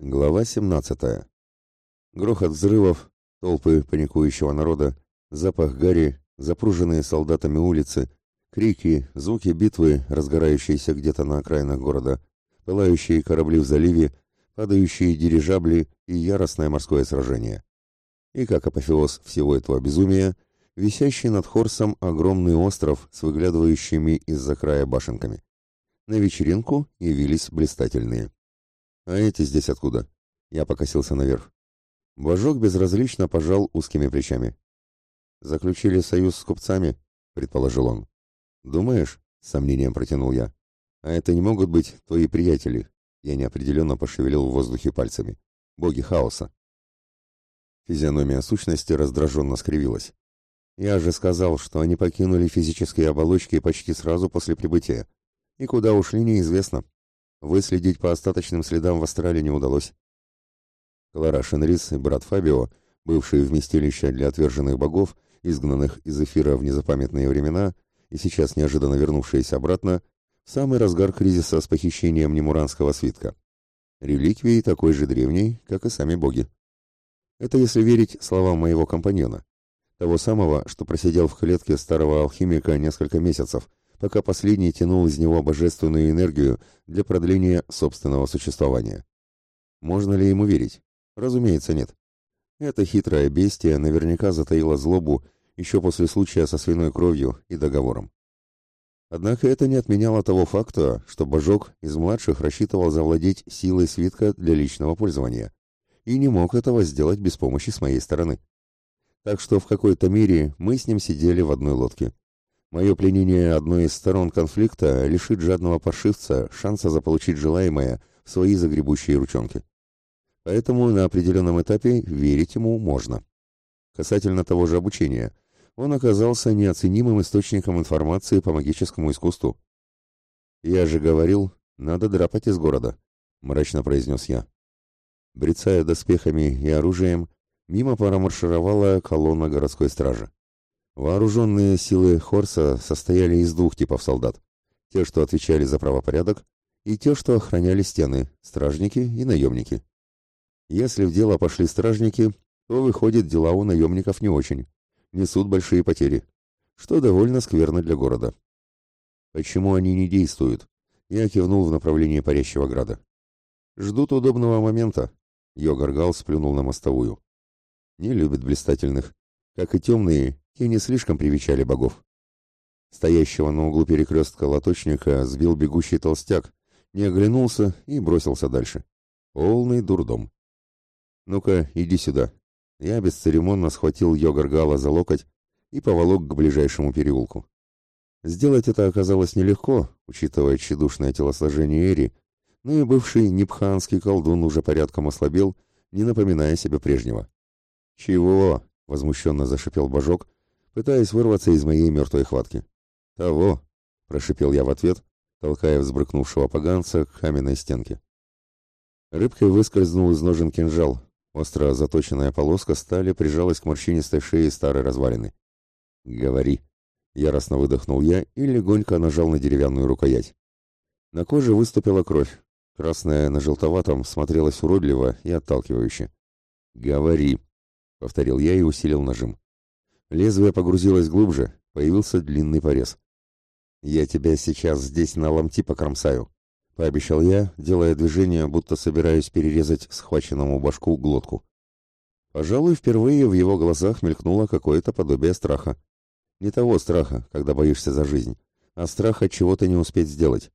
Глава 17. Грохот взрывов, толпы паникующего народа, запах гари, запруженные солдатами улицы, крики, звуки битвы, разгорающиеся где-то на окраинах города, пылающие корабли в заливе, падающие дирижабли и яростное морское сражение. И как апофеоз всего этого безумия, висящий над Хорсом огромный остров с выглядывающими из-за края башенками. На вечеринку явились блистательные. «А эти здесь откуда?» Я покосился наверх. Божок безразлично пожал узкими плечами. «Заключили союз с купцами?» — предположил он. «Думаешь?» — с сомнением протянул я. «А это не могут быть твои приятели?» Я неопределенно пошевелил в воздухе пальцами. «Боги хаоса». Физиономия сущности раздраженно скривилась. «Я же сказал, что они покинули физические оболочки почти сразу после прибытия. И куда ушли, неизвестно. Выследить по остаточным следам в Австралии не удалось. Клара Шенрис и брат Фабио, бывшие вместилища для отверженных богов, изгнанных из эфира в незапамятные времена и сейчас неожиданно вернувшиеся обратно, самый разгар кризиса с похищением немуранского свитка. Реликвии такой же древней, как и сами боги. Это если верить словам моего компаньона, того самого, что просидел в клетке старого алхимика несколько месяцев, пока последний тянул из него божественную энергию для продления собственного существования. Можно ли ему верить? Разумеется, нет. Это хитрое бестие наверняка затаило злобу еще после случая со свиной кровью и договором. Однако это не отменяло того факта, что Божок из младших рассчитывал завладеть силой свитка для личного пользования и не мог этого сделать без помощи с моей стороны. Так что в какой-то мере мы с ним сидели в одной лодке. Мое пленение одной из сторон конфликта лишит жадного паршивца шанса заполучить желаемое в свои загребущие ручонки. Поэтому на определенном этапе верить ему можно. Касательно того же обучения, он оказался неоценимым источником информации по магическому искусству. «Я же говорил, надо драпать из города», — мрачно произнес я. Брецая доспехами и оружием, мимо промаршировала колонна городской стражи. Вооруженные силы Хорса состояли из двух типов солдат. Те, что отвечали за правопорядок, и те, что охраняли стены, стражники и наемники. Если в дело пошли стражники, то, выходит, дела у наемников не очень. Несут большие потери, что довольно скверно для города. Почему они не действуют? Я кивнул в направлении парящего града. Ждут удобного момента. Йогаргал сплюнул на мостовую. Не любят блистательных. Как и темные, и не слишком привечали богов. Стоящего на углу перекрестка лоточника сбил бегущий толстяк, не оглянулся и бросился дальше. Полный дурдом. «Ну-ка, иди сюда». Я бесцеремонно схватил Йогаргала за локоть и поволок к ближайшему переулку. Сделать это оказалось нелегко, учитывая тщедушное телосложение Эри, но и бывший непханский колдун уже порядком ослабел, не напоминая себе прежнего. «Чего?» — возмущенно зашипел Божок, пытаясь вырваться из моей мертвой хватки. «Того!» — прошипел я в ответ, толкая взбрыкнувшего поганца к каменной стенке. Рыбкой выскользнул из ножен кинжал. Остро заточенная полоска стали прижалась к морщинистой шее старой развалины. «Говори!» — яростно выдохнул я и легонько нажал на деревянную рукоять. На коже выступила кровь. Красная на желтоватом смотрелась уродливо и отталкивающе. «Говори!» — повторил я и усилил нажим. Лезвие погрузилось глубже, появился длинный порез. «Я тебя сейчас здесь на ломти покромсаю», — пообещал я, делая движение, будто собираюсь перерезать схваченному башку глотку. Пожалуй, впервые в его глазах мелькнуло какое-то подобие страха. Не того страха, когда боишься за жизнь, а страха чего-то не успеть сделать.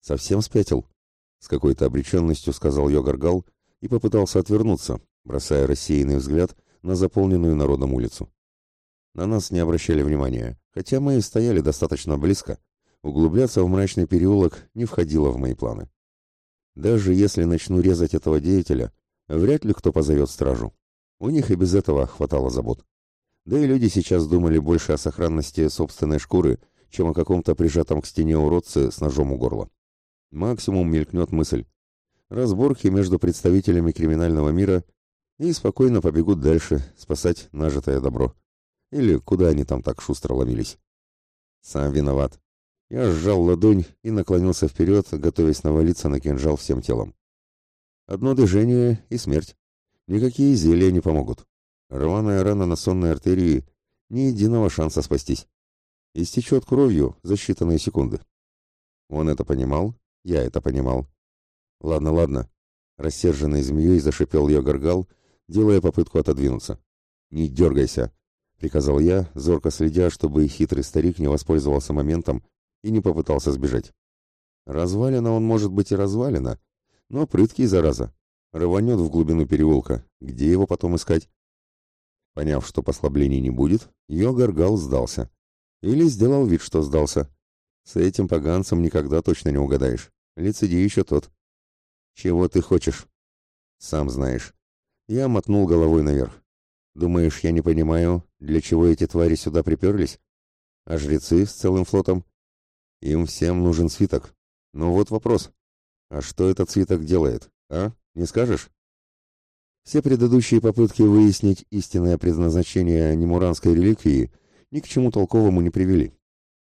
«Совсем спятил?» — с какой-то обреченностью сказал Йогаргал и попытался отвернуться, бросая рассеянный взгляд на заполненную народом улицу. На нас не обращали внимания, хотя мы и стояли достаточно близко. Углубляться в мрачный переулок не входило в мои планы. Даже если начну резать этого деятеля, вряд ли кто позовет стражу. У них и без этого хватало забот. Да и люди сейчас думали больше о сохранности собственной шкуры, чем о каком-то прижатом к стене уродце с ножом у горла. Максимум мелькнет мысль. Разборки между представителями криминального мира и спокойно побегут дальше спасать нажитое добро. Или куда они там так шустро ломились? Сам виноват. Я сжал ладонь и наклонился вперед, готовясь навалиться на кинжал всем телом. Одно движение и смерть. Никакие зелья не помогут. Рваная рана на сонной артерии, ни единого шанса спастись. Истечет кровью за считанные секунды. Он это понимал, я это понимал. Ладно, ладно. Рассерженной змеей зашипел ее горгал, делая попытку отодвинуться. «Не дергайся!» — приказал я, зорко следя, чтобы хитрый старик не воспользовался моментом и не попытался сбежать. Развалина он может быть и развалина, но прыткий, зараза. Рванет в глубину переулка. Где его потом искать? Поняв, что послаблений не будет, ее горгал сдался. Или сделал вид, что сдался. С этим поганцем никогда точно не угадаешь. Лицедей еще тот. «Чего ты хочешь?» «Сам знаешь». Я мотнул головой наверх. «Думаешь, я не понимаю, для чего эти твари сюда приперлись? А жрецы с целым флотом? Им всем нужен свиток. Но вот вопрос. А что этот свиток делает, а? Не скажешь?» Все предыдущие попытки выяснить истинное предназначение немуранской реликвии ни к чему толковому не привели.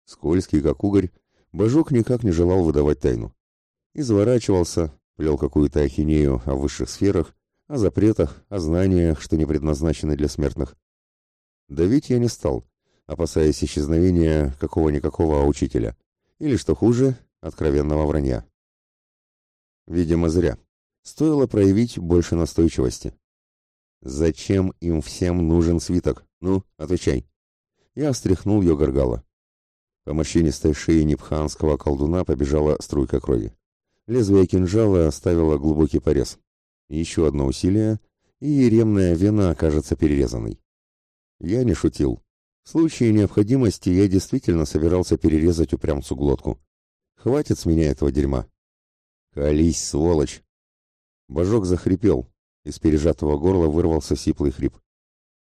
Скользкий, как угорь, Божок никак не желал выдавать тайну. Изворачивался, плел какую-то ахинею о высших сферах, о запретах, о знаниях, что не предназначены для смертных. Давить я не стал, опасаясь исчезновения какого-никакого учителя, или, что хуже, откровенного вранья. Видимо, зря. Стоило проявить больше настойчивости. «Зачем им всем нужен свиток? Ну, отвечай». Я встряхнул ее горгало. По морщинистой шее непханского колдуна побежала струйка крови. Лезвие кинжала оставило глубокий порез. Еще одно усилие, и еремная вена окажется перерезанной. Я не шутил. В случае необходимости я действительно собирался перерезать упрямцу глотку. Хватит с меня этого дерьма. Колись, сволочь! Божок захрипел. Из пережатого горла вырвался сиплый хрип.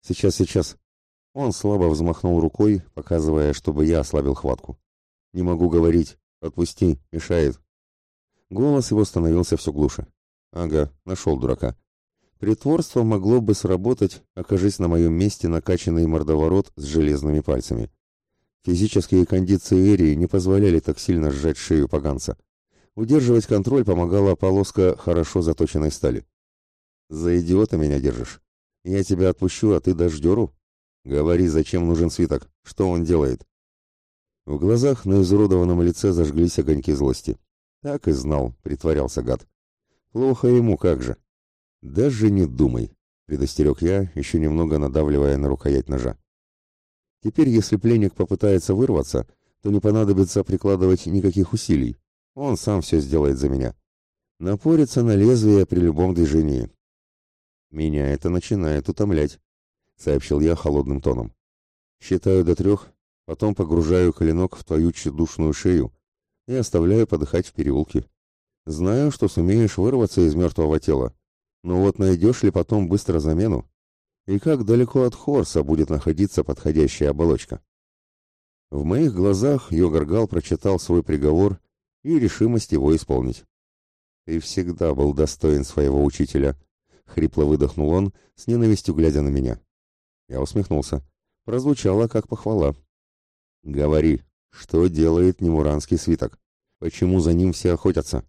Сейчас, сейчас. Он слабо взмахнул рукой, показывая, чтобы я ослабил хватку. Не могу говорить. Отпусти, мешает. Голос его становился все глуше. Ага, нашел дурака. Притворство могло бы сработать, окажись на моем месте накачанный мордоворот с железными пальцами. Физические кондиции Эрии не позволяли так сильно сжать шею поганца. Удерживать контроль помогала полоска хорошо заточенной стали. «За идиота меня держишь. Я тебя отпущу, а ты дашь дёру? Говори, зачем нужен свиток? Что он делает?» В глазах на изуродованном лице зажглись огоньки злости. Так и знал, притворялся гад. Плохо ему, как же. Даже не думай, предостерег я, еще немного надавливая на рукоять ножа. Теперь, если пленник попытается вырваться, то не понадобится прикладывать никаких усилий. Он сам все сделает за меня. Напорится на лезвие при любом движении. Меня это начинает утомлять, сообщил я холодным тоном. Считаю до трех, потом погружаю клинок в твою чудушную шею и оставляю подыхать в переулке. Знаю, что сумеешь вырваться из мертвого тела, но вот найдешь ли потом быстро замену? И как далеко от Хорса будет находиться подходящая оболочка? В моих глазах Йогаргал прочитал свой приговор и решимость его исполнить. «Ты всегда был достоин своего учителя», — хрипло выдохнул он, с ненавистью глядя на меня. Я усмехнулся. Прозвучало как похвала. «Говори, что делает немуранский свиток? Почему за ним все охотятся?»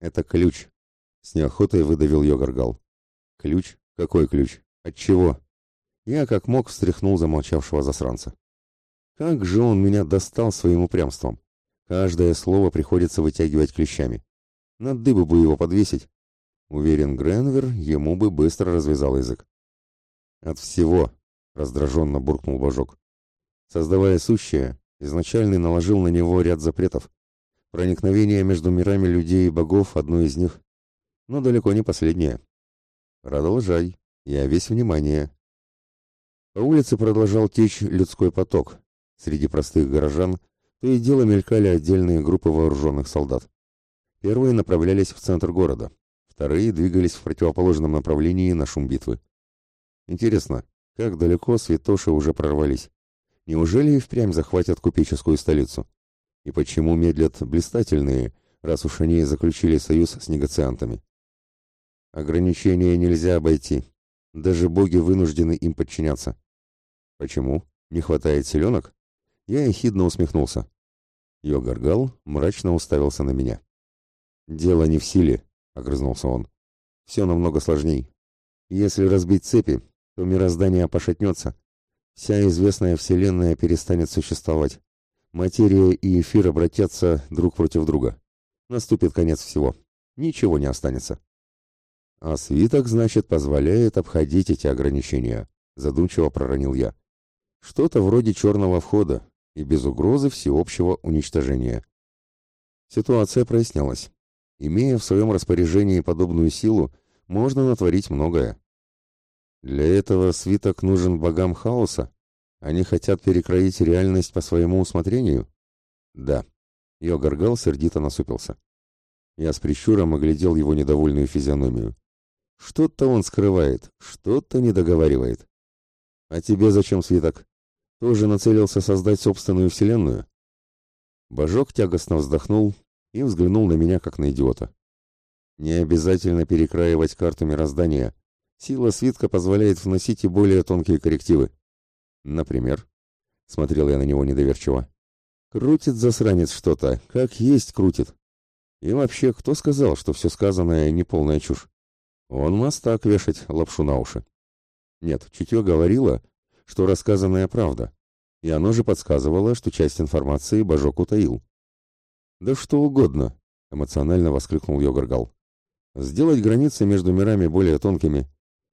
«Это ключ», — с неохотой выдавил Йогаргал. «Ключ? Какой ключ? От чего?» Я как мог встряхнул замолчавшего засранца. Как же он меня достал своим упрямством. Каждое слово приходится вытягивать клещами. На дыбу бы его подвесить. Уверен, Гренвер ему бы быстро развязал язык. «От всего», — раздраженно буркнул Божок. Создавая сущее, изначальный наложил на него ряд запретов. Проникновение между мирами людей и богов — одно из них. Но далеко не последнее. Продолжай. Я весь внимание. По улице продолжал течь людской поток. Среди простых горожан то и дело мелькали отдельные группы вооруженных солдат. Первые направлялись в центр города, вторые двигались в противоположном направлении на шум битвы. Интересно, как далеко святоши уже прорвались? Неужели и впрямь захватят купеческую столицу? И почему медлят блистательные, раз уж они заключили союз с негациантами? Ограничения нельзя обойти. Даже боги вынуждены им подчиняться. Почему? Не хватает селенок? Я ехидно усмехнулся. Йогаргал мрачно уставился на меня. «Дело не в силе», — огрызнулся он. все намного сложней. Если разбить цепи, то мироздание пошатнется. Вся известная Вселенная перестанет существовать. Материя и эфир обратятся друг против друга. Наступит конец всего. Ничего не останется. А свиток, значит, позволяет обходить эти ограничения, задумчиво проронил я. Что-то вроде черного входа и без угрозы всеобщего уничтожения. Ситуация прояснялась. Имея в своем распоряжении подобную силу, можно натворить многое. Для этого свиток нужен богам хаоса? Они хотят перекроить реальность по своему усмотрению? Да. Йогаргал сердито насупился. Я с прищуром оглядел его недовольную физиономию. Что-то он скрывает, что-то не договаривает. А тебе зачем свиток? Тоже нацелился создать собственную вселенную? Божок тягостно вздохнул и взглянул на меня, как на идиота. Не обязательно перекраивать карту мироздания. Сила свитка позволяет вносить и более тонкие коррективы. Например, смотрел я на него недоверчиво. Крутит засранец что-то, как есть крутит. И вообще, кто сказал, что все сказанное не полная чушь? Он мастак вешать лапшу на уши. Нет, чутье говорило, что рассказанная правда, и оно же подсказывало, что часть информации Божок утаил. «Да что угодно!» — эмоционально воскликнул Йогаргал. «Сделать границы между мирами более тонкими,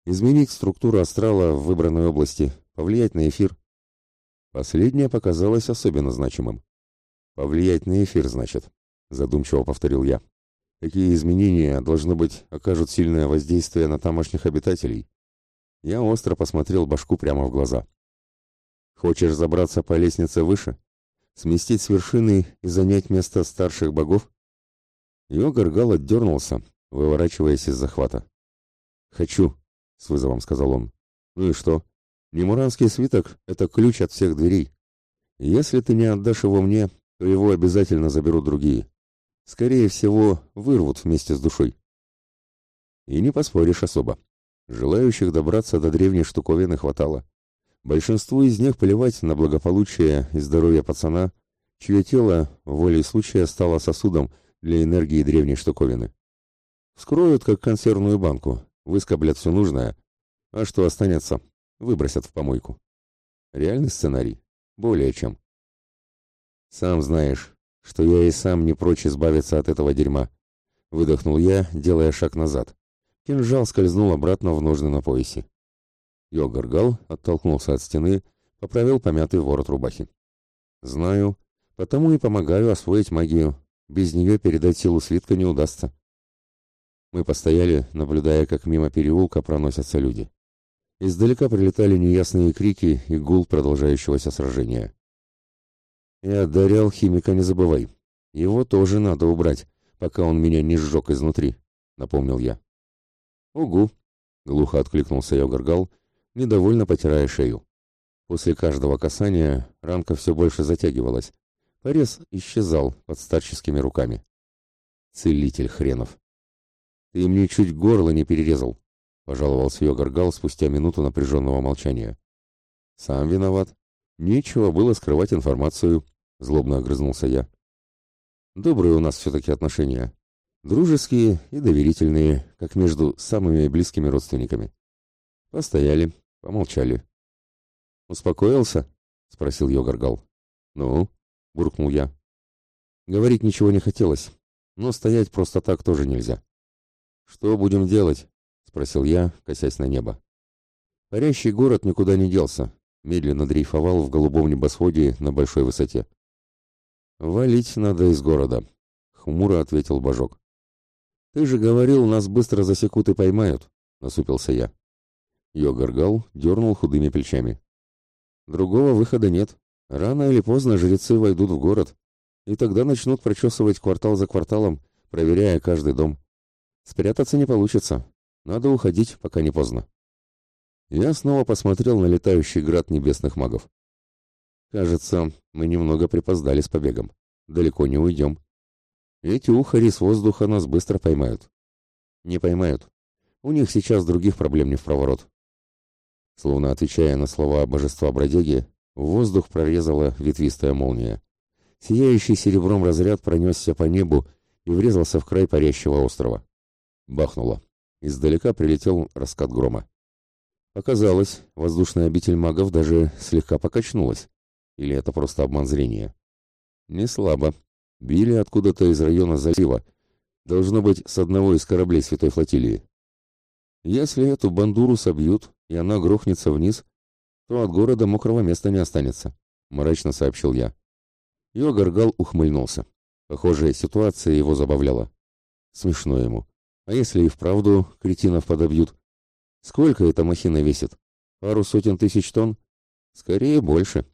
изменить структуру астрала в выбранной области, повлиять на эфир». Последнее показалось особенно значимым. «Повлиять на эфир, значит», — задумчиво повторил я. «Какие изменения, должно быть, окажут сильное воздействие на тамошних обитателей?» Я остро посмотрел башку прямо в глаза. «Хочешь забраться по лестнице выше?» сместить с вершины и занять место старших богов? Йогаргал отдернулся, выворачиваясь из захвата. «Хочу», — с вызовом сказал он. «Ну и что? Немуранский свиток — это ключ от всех дверей. Если ты не отдашь его мне, то его обязательно заберут другие. Скорее всего, вырвут вместе с душой». И не поспоришь особо. Желающих добраться до древней штуковины хватало. Большинству из них плевать на благополучие и здоровье пацана, чье тело волей случая стало сосудом для энергии древней штуковины. Вскроют, как консервную банку, выскоблят все нужное, а что останется, выбросят в помойку. Реальный сценарий? Более чем. Сам знаешь, что я и сам не прочь избавиться от этого дерьма. Выдохнул я, делая шаг назад. Кинжал скользнул обратно в ножны на поясе. Йогаргал оттолкнулся от стены, поправил помятый ворот рубахи. «Знаю, потому и помогаю освоить магию. Без нее передать силу свитка не удастся». Мы постояли, наблюдая, как мимо переулка проносятся люди. Издалека прилетали неясные крики и гул продолжающегося сражения. «И одарял химика не забывай. Его тоже надо убрать, пока он меня не сжег изнутри», — напомнил я. «Угу», — глухо откликнулся Йогаргал, — недовольно потирая шею. После каждого касания ранка все больше затягивалась. Порез исчезал под старческими руками. Целитель хренов. «Ты мне чуть горло не перерезал», — пожаловался ее горгал спустя минуту напряженного молчания. «Сам виноват. Нечего было скрывать информацию», — злобно огрызнулся я. «Добрые у нас все-таки отношения. Дружеские и доверительные, как между самыми близкими родственниками. Постояли, Помолчали. «Успокоился?» — спросил Йогаргал. «Ну?» — буркнул я. Говорить ничего не хотелось, но стоять просто так тоже нельзя. «Что будем делать?» — спросил я, косясь на небо. Парящий город никуда не делся, медленно дрейфовал в голубом небосводе на большой высоте. «Валить надо из города», — хмуро ответил Божок. «Ты же говорил, нас быстро засекут и поймают», — насупился я. Йогаргал дернул худыми плечами. Другого выхода нет. Рано или поздно жрецы войдут в город, и тогда начнут прочесывать квартал за кварталом, проверяя каждый дом. Спрятаться не получится. Надо уходить, пока не поздно. Я снова посмотрел на летающий град небесных магов. Кажется, мы немного припоздали с побегом. Далеко не уйдем. Эти ухари с воздуха нас быстро поймают. Не поймают. У них сейчас других проблем не в проворот. Словно отвечая на слова божества бродяги, в воздух прорезала ветвистая молния. Сияющий серебром разряд пронесся по небу и врезался в край парящего острова. Бахнуло. Издалека прилетел раскат грома. Оказалось, воздушная обитель магов даже слегка покачнулась. Или это просто обман зрения? Не слабо. Били откуда-то из района залива. Должно быть, с одного из кораблей Святой Флотилии. Если эту бандуру собьют, и она грохнется вниз, то от города мокрого места не останется, мрачно сообщил я. Йогаргал ухмыльнулся. Похоже, ситуация его забавляла. Смешно ему. А если и вправду кретинов подобьют? Сколько эта махина весит? Пару сотен тысяч тонн? Скорее, больше.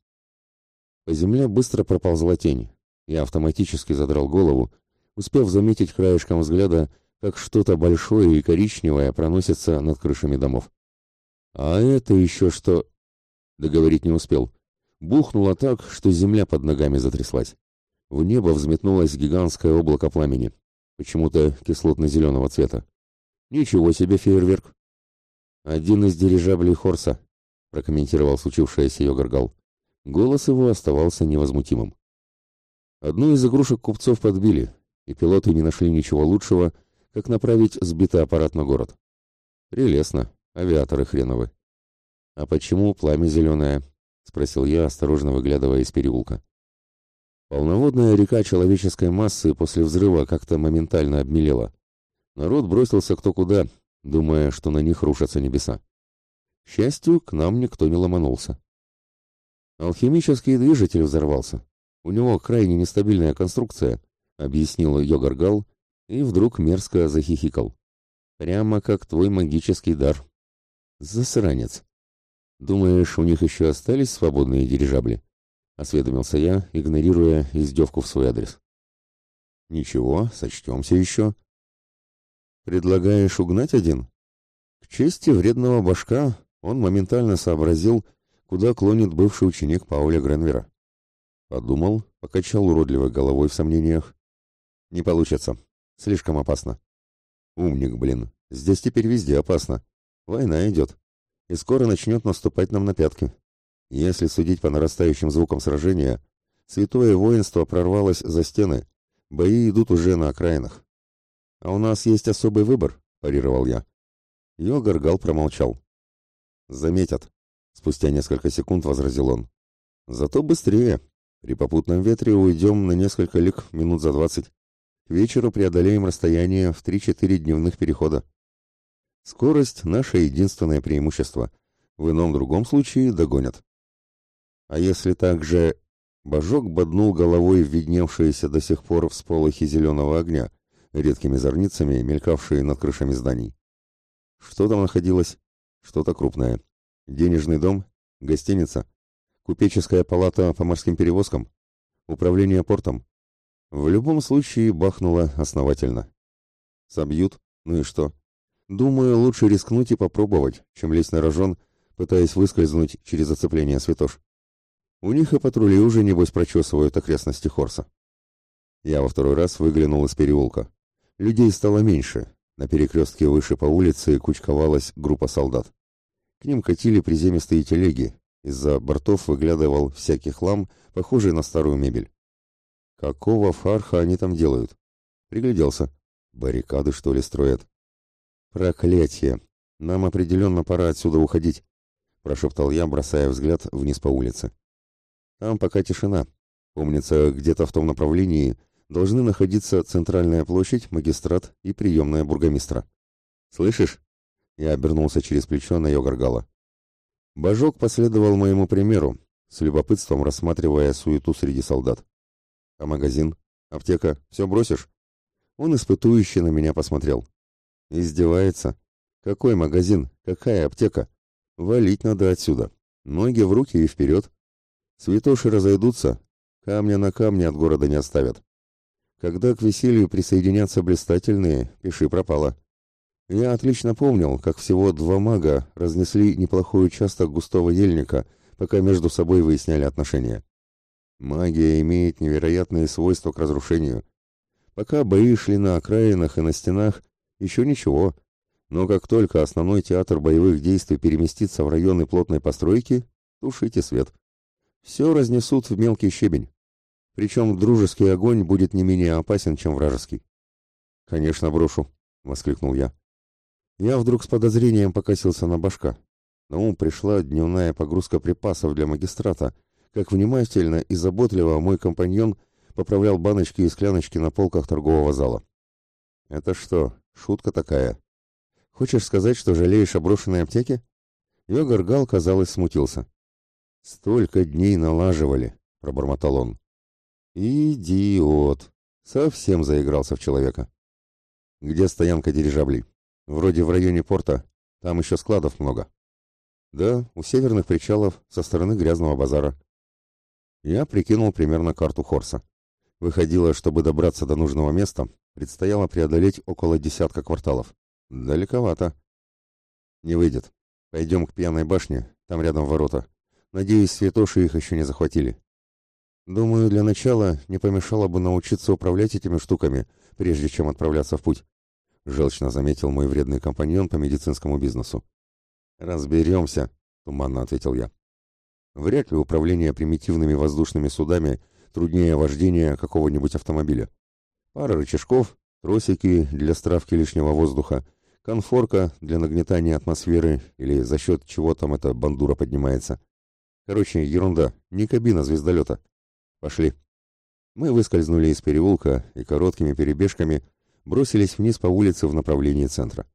По земле быстро проползла тень. Я автоматически задрал голову, успев заметить краешком взгляда, как что-то большое и коричневое проносится над крышами домов. А это еще что... Договорить не успел. Бухнуло так, что земля под ногами затряслась. В небо взметнулось гигантское облако пламени, почему-то кислотно-зеленого цвета. Ничего себе фейерверк! Один из дирижаблей Хорса, прокомментировал случившееся Йогаргал. Голос его оставался невозмутимым. Одну из игрушек купцов подбили, и пилоты не нашли ничего лучшего, как направить сбитый аппарат на город. Прелестно, авиаторы хреновы. А почему пламя зеленое? Спросил я, осторожно выглядывая из переулка. Полноводная река человеческой массы после взрыва как-то моментально обмелела. Народ бросился кто куда, думая, что на них рушатся небеса. К счастью, к нам никто не ломанулся. Алхимический движитель взорвался. У него крайне нестабильная конструкция, объяснил Йогаргал и вдруг мерзко захихикал. Прямо как твой магический дар. Засранец. Думаешь, у них еще остались свободные дирижабли? Осведомился я, игнорируя издевку в свой адрес. Ничего, сочтемся еще. Предлагаешь угнать один? К чести вредного башка он моментально сообразил, куда клонит бывший ученик Пауля Гренвера. Подумал, покачал уродливой головой в сомнениях. Не получится. Слишком опасно. Умник, блин. Здесь теперь везде опасно. Война идет. И скоро начнет наступать нам на пятки. Если судить по нарастающим звукам сражения, святое воинство прорвалось за стены. Бои идут уже на окраинах. «А у нас есть особый выбор», – парировал я. Йогаргал промолчал. «Заметят», – спустя несколько секунд возразил он. «Зато быстрее. При попутном ветре уйдем на несколько лиг минут за двадцать. К вечеру преодолеем расстояние в три-четыре дневных перехода. Скорость – наше единственное преимущество. В ином другом случае догонят. А если также...» Божок боднул головой в видневшиеся до сих пор всполохи зеленого огня – редкими зорницами, мелькавшие над крышами зданий. Что там находилось? Что-то крупное. Денежный дом? Гостиница? Купеческая палата по морским перевозкам? Управление портом? В любом случае бахнуло основательно. Собьют? Ну и что? Думаю, лучше рискнуть и попробовать, чем лезть на рожон, пытаясь выскользнуть через оцепление святош. У них и патрули уже, небось, прочесывают окрестности Хорса. Я во второй раз выглянул из переулка. Людей стало меньше. На перекрестке выше по улице кучковалась группа солдат. К ним катили приземистые телеги. Из-за бортов выглядывал всякий хлам, похожий на старую мебель. Какого фарха они там делают? Пригляделся. Баррикады, что ли, строят? Проклятие! Нам определенно пора отсюда уходить, прошептал я, бросая взгляд вниз по улице. Там пока тишина. Помнится, где-то в том направлении должны находиться центральная площадь, магистрат и приемная бургомистра. «Слышишь?» Я обернулся через плечо на Йогаргала. Божок последовал моему примеру, с любопытством рассматривая суету среди солдат. «А магазин? Аптека? Все бросишь?» Он испытующе на меня посмотрел. «Издевается. Какой магазин? Какая аптека? Валить надо отсюда. Ноги в руки и вперед. Святоши разойдутся, камня на камне от города не оставят. Когда к веселью присоединятся блистательные, пиши пропало. Я отлично помнил, как всего два мага разнесли неплохой участок густого ельника, пока между собой выясняли отношения. Магия имеет невероятные свойства к разрушению. Пока бои шли на окраинах и на стенах, еще ничего. Но как только основной театр боевых действий переместится в районы плотной постройки, тушите свет. Все разнесут в мелкий щебень. Причем дружеский огонь будет не менее опасен, чем вражеский. «Конечно, брошу», — воскликнул я. Я вдруг с подозрением покосился на башка. На ум пришла дневная погрузка припасов для магистрата, как внимательно и заботливо мой компаньон поправлял баночки и скляночки на полках торгового зала. «Это что, шутка такая? Хочешь сказать, что жалеешь о брошенной аптеке?» Йогар Гал, казалось, смутился. «Столько дней налаживали», — пробормотал он. «Идиот! Совсем заигрался в человека». «Где стоянка дирижаблей?» «Вроде в районе порта. Там еще складов много». «Да, у северных причалов, со стороны грязного базара». Я прикинул примерно карту Хорса. Выходило, чтобы добраться до нужного места, предстояло преодолеть около десятка кварталов. Далековато. Не выйдет. Пойдем к пьяной башне, там рядом ворота. Надеюсь, святоши их еще не захватили. Думаю, для начала не помешало бы научиться управлять этими штуками, прежде чем отправляться в путь. Желчно заметил мой вредный компаньон по медицинскому бизнесу. «Разберемся», — туманно ответил я. «Вряд ли управление примитивными воздушными судами труднее вождения какого-нибудь автомобиля. Пара рычажков, тросики для стравки лишнего воздуха, конфорка для нагнетания атмосферы или за счет чего там эта бандура поднимается. Короче, ерунда, не кабина звездолета. Пошли. Мы выскользнули из переулка и короткими перебежками бросились вниз по улице в направлении центра.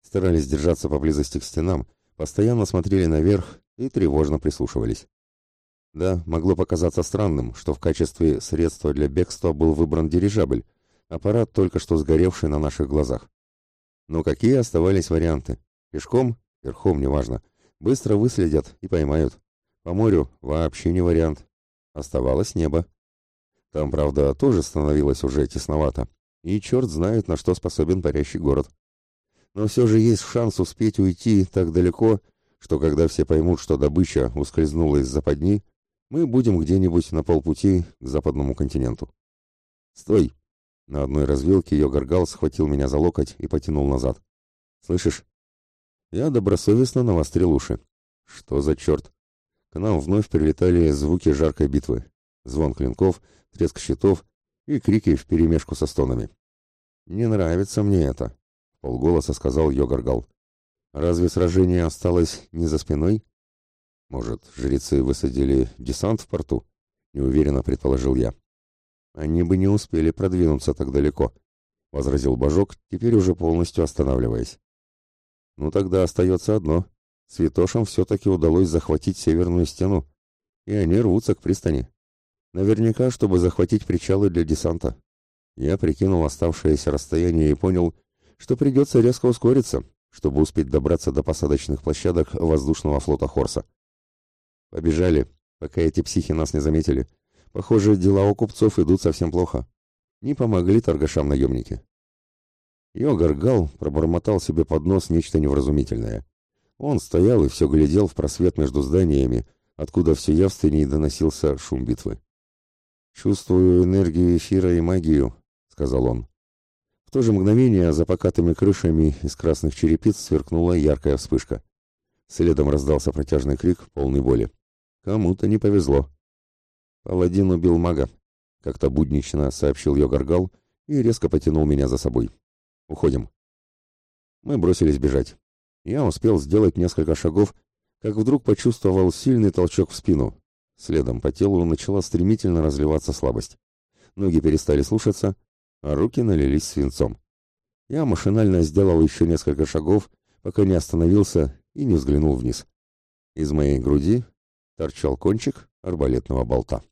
Старались держаться поблизости к стенам, постоянно смотрели наверх и тревожно прислушивались. Да, могло показаться странным, что в качестве средства для бегства был выбран дирижабль, аппарат, только что сгоревший на наших глазах. Но какие оставались варианты? Пешком? Верхом, неважно. Быстро выследят и поймают. По морю вообще не вариант. Оставалось небо. Там, правда, тоже становилось уже тесновато. И черт знает, на что способен парящий город. Но все же есть шанс успеть уйти так далеко, что когда все поймут, что добыча ускользнула из западни, мы будем где-нибудь на полпути к западному континенту. Стой! На одной развилке Йогаргал схватил меня за локоть и потянул назад. Слышишь? Я добросовестно навострил уши. Что за черт? К нам вновь прилетали звуки жаркой битвы. Звон клинков, треск щитов и крики вперемешку со стонами. «Не нравится мне это», — полголоса сказал Йогаргал. «Разве сражение осталось не за спиной?» Может, жрецы высадили десант в порту? Неуверенно предположил я. Они бы не успели продвинуться так далеко, возразил Божок, теперь уже полностью останавливаясь. Ну тогда остается одно. Святошам все-таки удалось захватить северную стену, и они рвутся к пристани. Наверняка, чтобы захватить причалы для десанта. Я прикинул оставшееся расстояние и понял, что придется резко ускориться, чтобы успеть добраться до посадочных площадок воздушного флота Хорса. Побежали, пока эти психи нас не заметили. Похоже, дела у купцов идут совсем плохо. Не помогли торгашам наемники. Йогаргал пробормотал себе под нос нечто невразумительное. Он стоял и все глядел в просвет между зданиями, откуда все явственней доносился шум битвы. «Чувствую энергию эфира и магию», — сказал он. В то же мгновение за покатыми крышами из красных черепиц сверкнула яркая вспышка. Следом раздался протяжный крик, полный боли. Кому-то не повезло. Паладин убил мага, как-то буднично сообщил Йогаргал и резко потянул меня за собой. Уходим. Мы бросились бежать. Я успел сделать несколько шагов, как вдруг почувствовал сильный толчок в спину. Следом по телу начала стремительно разливаться слабость. Ноги перестали слушаться, а руки налились свинцом. Я машинально сделал еще несколько шагов, пока не остановился и не взглянул вниз. Из моей груди торчал кончик арбалетного болта.